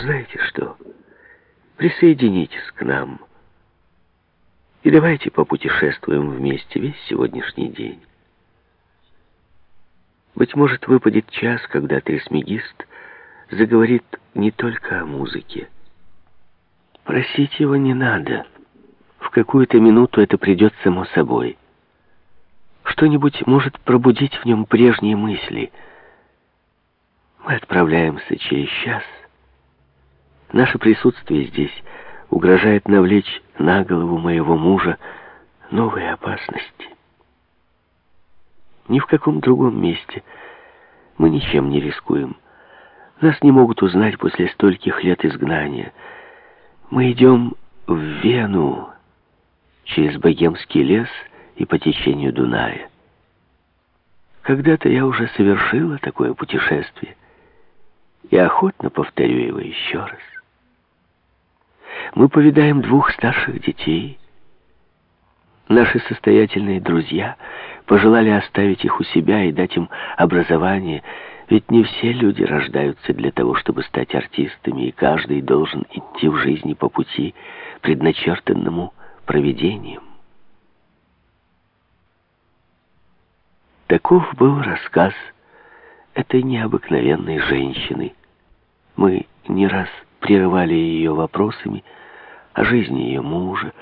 Знаете что? Присоединитесь к нам. И давайте попутешествуем вместе весь сегодняшний день. Быть может, выпадет час, когда трисмегист заговорит не только о музыке. Просить его не надо. В какую-то минуту это придет само собой. Что-нибудь может пробудить в нем прежние мысли. Мы отправляемся через час. Наше присутствие здесь угрожает навлечь на голову моего мужа новые опасности. Ни в каком другом месте мы ничем не рискуем. Нас не могут узнать после стольких лет изгнания. Мы идем в Вену через Богемский лес и по течению Дуная. Когда-то я уже совершила такое путешествие и охотно повторю его еще раз. Мы повидаем двух старших детей. Наши состоятельные друзья пожелали оставить их у себя и дать им образование, ведь не все люди рождаются для того, чтобы стать артистами, и каждый должен идти в жизни по пути, предначертанному провидением. Таков был рассказ этой необыкновенной женщины. Мы не раз прерывали ее вопросами о жизни ее мужа,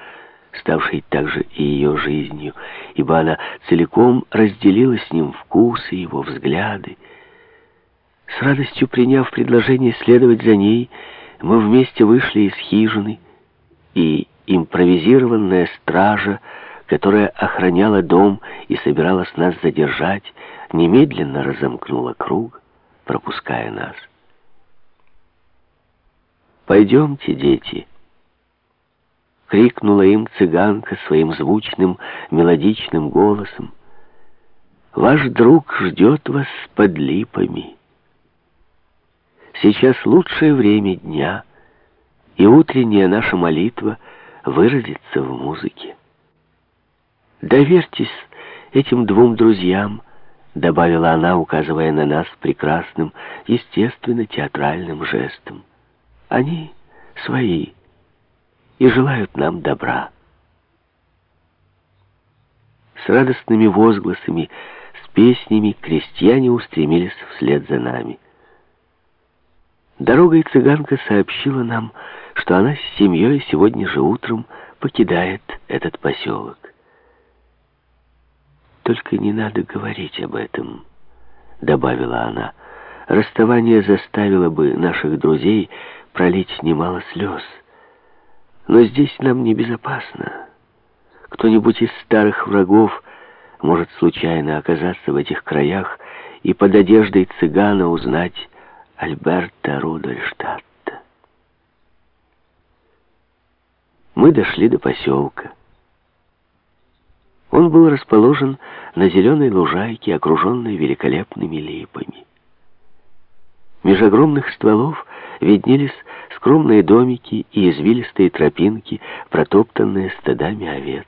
ставшей также и ее жизнью, ибо она целиком разделила с ним вкусы, его взгляды. С радостью приняв предложение следовать за ней, мы вместе вышли из хижины, и импровизированная стража которая охраняла дом и собиралась нас задержать, немедленно разомкнула круг, пропуская нас. «Пойдемте, дети!» — крикнула им цыганка своим звучным, мелодичным голосом. «Ваш друг ждет вас под липами. Сейчас лучшее время дня, и утренняя наша молитва выразится в музыке». «Доверьтесь этим двум друзьям», — добавила она, указывая на нас прекрасным, естественно, театральным жестом. «Они свои и желают нам добра». С радостными возгласами, с песнями крестьяне устремились вслед за нами. Дорогой цыганка сообщила нам, что она с семьей сегодня же утром покидает этот поселок. «Только не надо говорить об этом», — добавила она. «Расставание заставило бы наших друзей пролить немало слез. Но здесь нам небезопасно. Кто-нибудь из старых врагов может случайно оказаться в этих краях и под одеждой цыгана узнать Альберта Рудольштадта. Мы дошли до поселка. Он был расположен на зеленой лужайке, окруженной великолепными липами. Меж огромных стволов виднелись скромные домики и извилистые тропинки, протоптанные стадами овец.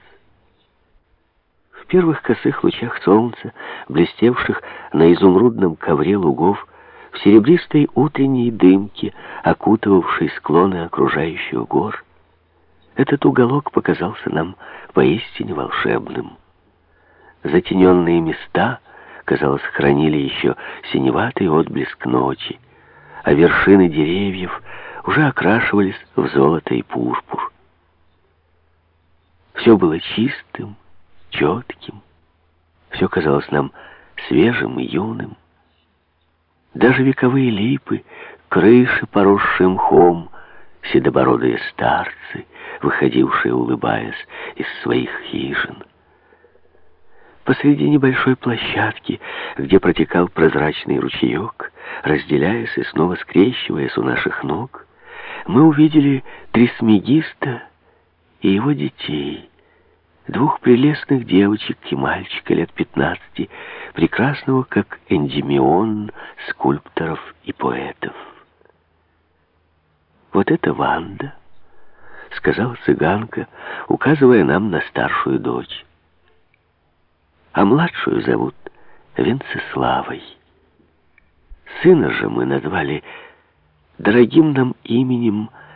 В первых косых лучах солнца, блестевших на изумрудном ковре лугов, в серебристой утренней дымке, окутывавшей склоны окружающих гор, этот уголок показался нам поистине волшебным. Затененные места, казалось, хранили еще синеватый отблеск ночи, а вершины деревьев уже окрашивались в золото и пурпур. Все было чистым, четким, все казалось нам свежим и юным. Даже вековые липы, крыши, поросшие мхом, седобородые старцы, выходившие, улыбаясь, из своих хижин. Посреди небольшой площадки, где протекал прозрачный ручеек, разделяясь и снова скрещиваясь у наших ног, мы увидели трисмегиста и его детей, двух прелестных девочек и мальчика лет пятнадцати, прекрасного, как эндемион скульпторов и поэтов. «Вот это Ванда», — сказала цыганка, указывая нам на старшую дочь а младшую зовут Венцеславой. Сына же мы назвали дорогим нам именем